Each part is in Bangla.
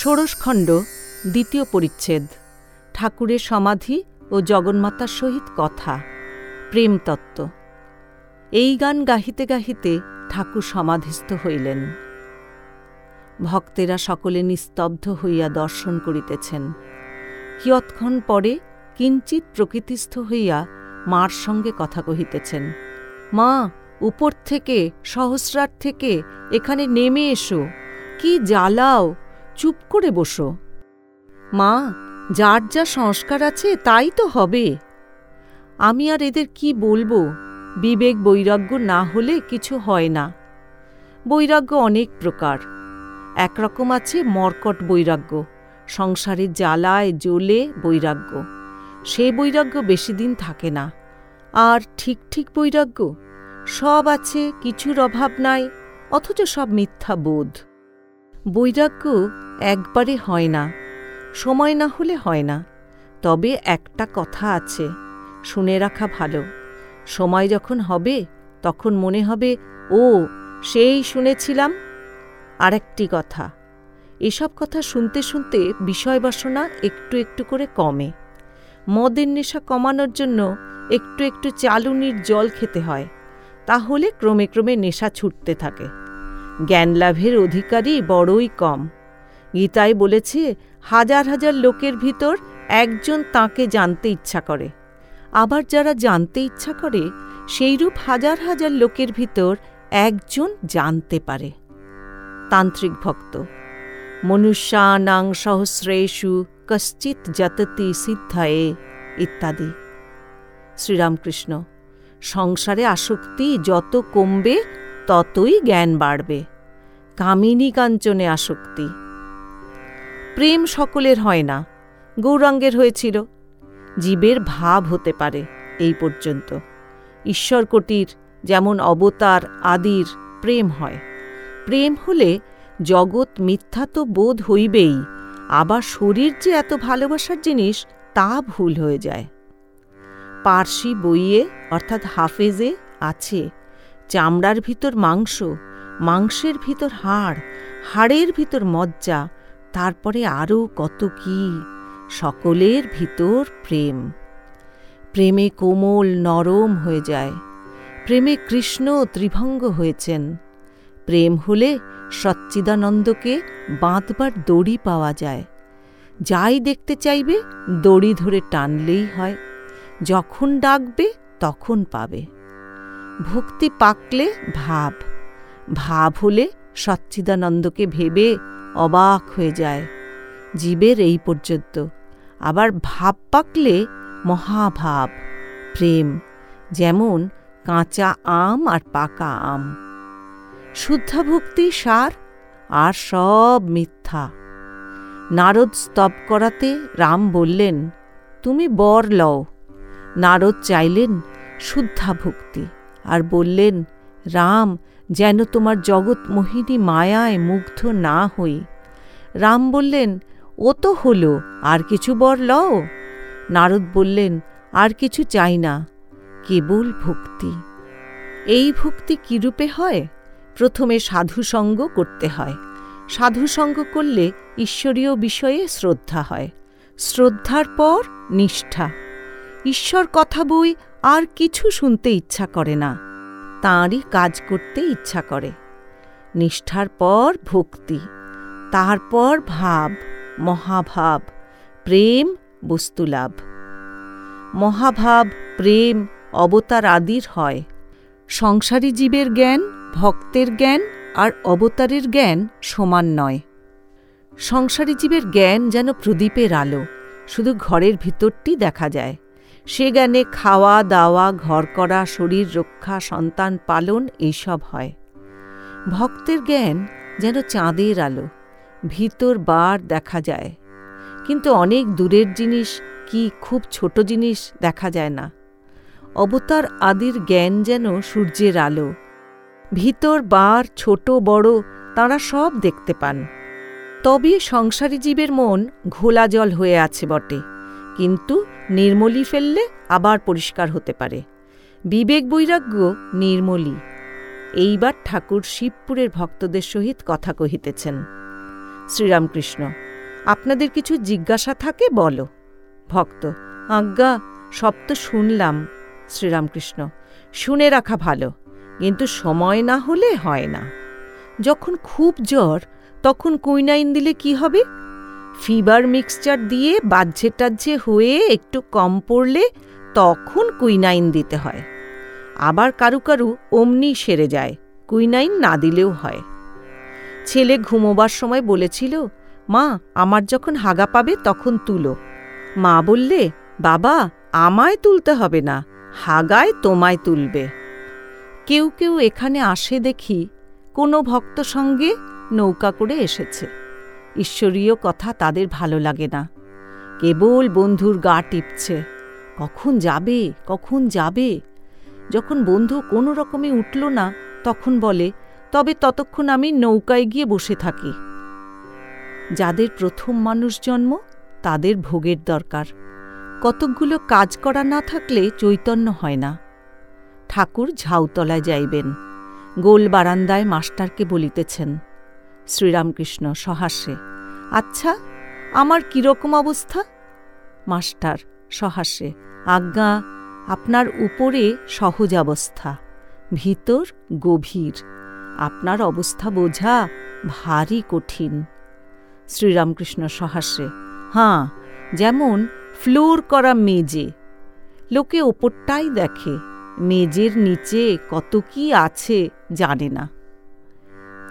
ষোড়শখণ্ড দ্বিতীয় পরিচ্ছেদ, ঠাকুরের সমাধি ও জগন্মাতার সহিত কথা প্রেমতত্ত্ব এই গান গাহিতে গাহিতে ঠাকুর সমাধিস্থ হইলেন। ভক্তেরা সকলে নিস্তব্ধ হইয়া দর্শন করিতেছেন। কিয়ৎক্ষণ পরে কিঞ্চিত প্রকৃতিস্থ হইয়া মার সঙ্গে কথা কহিতেছেন, মা, উপর থেকে, সহস্রার থেকে এখানে নেমে এসো, কি জ্বালাও চুপ করে বসো। মা, যার যা সংস্কার আছে তাই তো হবে। আমি আর এদের কি বলব? বিবেক বৈরাগ্য না হলে কিছু হয় না। বৈরাগ্য অনেক প্রকার। একরকম আছে মর্কট বৈরাগ্য, সংসারের জ্বালায় জ্বলে বৈরাগ্য। সে বৈরাগ্য বেশি দিন থাকে না। আর ঠিক ঠিক বৈরাগ্য? সব আছে, কিছুর অভাব নাই, অথচ সব মিথ্যা বোধ। বৈরাগ্য একবারে হয় না, সময় না হলে হয় না। তবে একটা কথা আছে, শুনে রাখা ভালো। সময় যখন হবে, তখন মনে হবে, ও, সেই শুনেছিলাম। আরেকটি কথা, এসব কথা শুনতে শুনতে বিষয়বাসনা একটু একটু করে কমে। মদের নেশা কমানোর জন্য একটু একটু চালুনির জল খেতে হয়, তাহলে ক্রমে ক্রমে নেশা ছুটতে থাকে। জ্ঞান লাভের অধিকারী বড়ই কম। গীতায় বলেছে, হাজার হাজার লোকের ভিতর একজন তাকে জানতে ইচ্ছা করে। আবার যারা জানতে ইচ্ছা করে, সেইরূপ হাজার হাজার লোকের ভিতর একজন জানতে পারে। তান্ত্রিক ভক্ত, মনুষ্যানাং সহস্রেষু কশ্চিৎ যততি সিদ্ধায়ে ইত্যাদি। শ্রীরামকৃষ্ণ, সংসারে আসক্তি যত কমবে ততই জ্ঞান বাড়বে। কামিনী কাঞ্চনে আসক্তি। প্রেম সকলের হয় না, গৌরাঙ্গের হয়েছিল। জীবের ভাব হতে পারে এই পর্যন্ত। ঈশ্বরকটির যেমন অবতার, আদির প্রেম হয়। প্রেম হলে জগৎ মিথ্যা তো বোধ হইবেই, আবার শরীর যে এত ভালোবাসার জিনিস, তা ভুল হয়ে যায়। পার্সি বইয়ে, অর্থাৎ হাফেজে, আছে চামড়ার ভিতর মাংস, মাংসের ভিতর হাড়, হাড়ের ভিতর মজ্জা, তারপরে আরও কত কি। সকলের ভিতর প্রেম। প্রেমে কোমল নরম হয়ে যায়। প্রেমে কৃষ্ণ ত্রিভঙ্গ হয়েছেন। প্রেম হলে সচ্চিদানন্দকে বাঁধবার দড়ি পাওয়া যায়। যাই দেখতে চাইবে, দড়ি ধরে টানলেই হয়। যখন ডাকবে, তখন পাবে। ভক্তি পাকলে ভাব। ভাব হলে সচ্চিদানন্দকে ভেবে অবাক হয়ে যায়। জীবের এই পর্যন্ত। আবার ভাব পাকলে মহাভাব, প্রেম, যেমন কাঁচা আম আর পাকা আম। শুদ্ধা ভক্তি সার আর সব মিথ্যা। নারদ স্তব করাতে রাম বললেন, তুমি বর লও। নারদ চাইলেন শুদ্ধা ভক্তি আর বললেন, রাম, যেন তোমার জগৎ মোহিনী মায়ায় মুগ্ধ না হই। রাম বললেন, ও তো হলো, আর কিছু বর লও? নারদ বললেন, আর কিছু চাই না, কেবল ভক্তি। এই ভক্তি কিরূপে হয়? প্রথমে সাধুসঙ্গ করতে হয়। সাধুসঙ্গ করলে ঈশ্বরীয় বিষয়ে শ্রদ্ধা হয়। শ্রদ্ধার পর নিষ্ঠা। ঈশ্বর কথা বই আর কিছু শুনতে ইচ্ছা করে না। তাঁরই কাজ করতে ইচ্ছা করে। নিষ্ঠার পর ভক্তি, তারপর ভাব, মহাভাব, প্রেম, বস্তুলাভ। মহাভাব, প্রেম, অবতার আদির হয়। সংসারী জীবের জ্ঞান, ভক্তের জ্ঞান আর অবতারের জ্ঞান সমান নয়। সংসারী জীবের জ্ঞান যেন প্রদীপের আলো, শুধু ঘরের ভিতরটি দেখা যায়। সে জ্ঞানে খাওয়া, দাওয়া, ঘর করা, শরীর রক্ষা, সন্তান পালন এইসব হয়। ভক্তের জ্ঞান যেন চাঁদের আলো, ভিতর বার দেখা যায়। কিন্তু অনেক দূরের জিনিস কি খুব ছোট জিনিস দেখা যায় না। অবতার আদির জ্ঞান যেন সূর্যের আলো। ভিতর বার, ছোট, বড় তারা সব দেখতে পান। তবে সংসারী জীবের মন ঘোলা জল হয়ে আছে বটে। কিন্তু নির্মলি ফেললে আবার পরিষ্কার হতে পারে। বিবেক বৈরাগ্য নির্মলি। এইবার ঠাকুর শিবপুরের ভক্তদের সহিত কথা কহিতেছেন। শ্রীরামকৃষ্ণ, আপনাদের কিছু জিজ্ঞাসা থাকে বলো। ভক্ত, আজ্ঞা, সব তো শুনলাম। শ্রীরামকৃষ্ণ, শুনে রাখা ভালো, কিন্তু সময় না হলে হয় না। যখন খুব জ্বর, তখন কুইনাইন দিলে কি হবে? ফিবার মিক্সচার দিয়ে বাহ্যে টাহ্যে হয়ে একটু কম পড়লে তখন কুইনাইন দিতে হয়। আবার কারু কারু অমনি সেরে যায় কুইনাইন না দিলেও হয়। ছেলে ঘুমোবার সময় বলেছিল, মা, আমার যখন হাগা পাবে তখন তুলো। মা বললে, বাবা, আমায় তুলতে হবে না, হাগায় তোমায় তুলবে। কেউ কেউ এখানে আসে দেখি, কোনো ভক্ত সঙ্গে নৌকা করে এসেছে। ঈশ্বরীয় কথা তাদের ভালো লাগে না। কেবল বন্ধুর গা টিপছে। কখন যাবে? কখন যাবে? যখন বন্ধু কোনো রকমে উঠল না, তখন বলে, তবে ততক্ষণ আমি নৌকায় গিয়ে বসে থাকি। যাদের প্রথম মানুষ জন্ম, তাদের ভোগের দরকার। কতকগুলো কাজ করা না থাকলে চৈতন্য হয় না। ঠাকুর ঝাউতলায় যাইবেন। গোল বারান্দায় মাস্টারকে বলিতেছেন শ্রীরামকৃষ্ণ সহাস্যে আচ্ছা আমার কীরকম অবস্থা? মাস্টার সহাস্যে আজ্ঞা, আপনার উপরে সহজ অবস্থা, ভিতর গভীর, আপনার অবস্থা বোঝা ভারী কঠিন। শ্রীরামকৃষ্ণ সহাস্যে হাঁ যেমন ফ্লোর করা মেজে, লোকে ওপরটাই দেখে, মেজের নিচে কত কি আছে জানে না।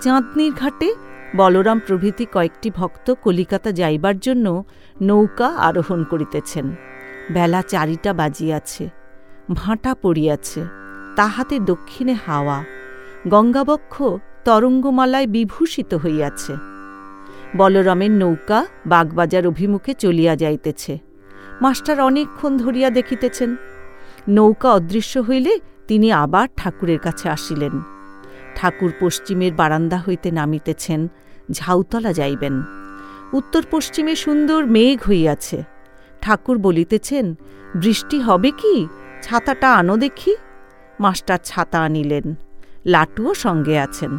চাঁদনির ঘাটে বলরাম প্রভৃতি কয়েকটি ভক্ত কলিকাতা যাইবার জন্য নৌকা আরোহণ করিতেছেন। বেলা চারিটা বাজিয়াছে, ভাঁটা পড়িয়াছে, তাহাতে দক্ষিণে হাওয়া, গঙ্গাবক্ষ তরঙ্গমালায় বিভূষিত হইয়াছে। বলরামের নৌকা বাগবাজার অভিমুখে চলিয়া যাইতেছে। মাস্টার অনেকক্ষণ ধরিয়া দেখিতেছেন। নৌকা অদৃশ্য হইলে তিনি আবার ঠাকুরের কাছে আসিলেন। ঠাকুর পশ্চিমের বারান্দা হইতে নামিতেছেন, ঝাউতলা যাইবেন। উত্তর পশ্চিমে সুন্দর মেঘ হইয়াছে। ঠাকুর বলিতেছেন, বৃষ্টি হবে কি? ছাতাটা আনো দেখি। মাস্টার ছাতা আনিলেন, লাটুও সঙ্গে আছেন।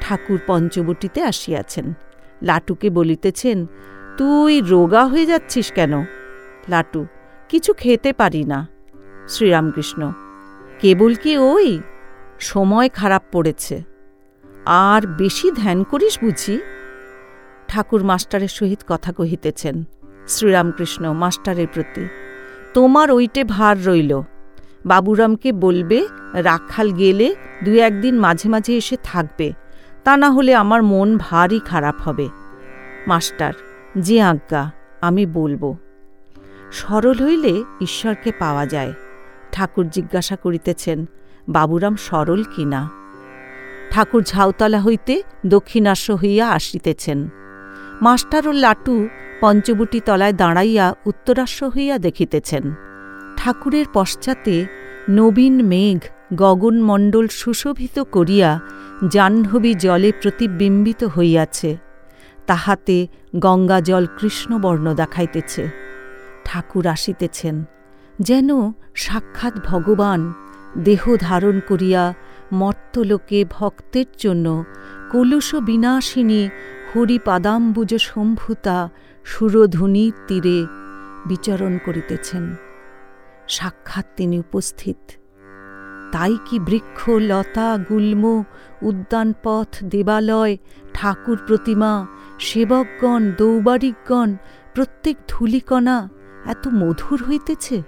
ঠাকুর পঞ্চবটিতে আসিয়াছেন। লাটুকে বলিতেছেন, তুই রোগা হয়ে যাচ্ছিস কেন? লাটু, কিছু খেতে পারি না। শ্রীরামকৃষ্ণ, কেবল কি ওই? সময় খারাপ পড়েছে। আর বেশি ধ্যান করিস বুঝি? ঠাকুর মাস্টারের সহিত কথা কহিতেছেন, শ্রীরামকৃষ্ণ মাস্টারের প্রতি। তোমার ওইটে ভার রইল। বাবুরামকে বলবে, রাখাল গেলে দু একদিন মাঝে মাঝে এসে থাকবে। তা না হলে আমার মন ভারী খারাপ হবে। মাস্টার, যে আজ্ঞা, আমি বলব। সরল হইলে ঈশ্বরকে পাওয়া যায়। ঠাকুর জিজ্ঞাসা করিতেছেন বাবুরাম সরল কিনা। ঠাকুর ঝাউতলা হইতে দক্ষিণাস্য হইয়া আসিতেছেন। মাস্টার ও লাটু পঞ্চবুটি তলায় দাঁড়াইয়া উত্তরাস্য হইয়া দেখিতেছেন। ঠাকুরের পশ্চাতে নবীন মেঘ গগনমণ্ডল সুশোভিত করিয়া জাহ্নবী জলে প্রতিবিম্বিত হইয়াছে। তাহাতে গঙ্গা জল কৃষ্ণবর্ণ দেখাইতেছে। ঠাকুর আসিতেছেন। যেন সাক্ষাৎ ভগবান দেহ ধারণ করিয়া মর্তলোকে ভক্তের জন্য কলুষ বিনাশিনী হরিপাদাম্বুজ সম্ভুতা সুরধুনির তীরে বিচরণ করিতেছেন। সাক্ষাৎ তিনি উপস্থিত। তাই কি বৃক্ষ, লতা, গুল্ম উদ্যানপথ দেবালয়, ঠাকুর প্রতিমা, সেবকগণ, দৌবারিকগণ, প্রত্যেক ধূলিকণা এত মধুর হইতেছে?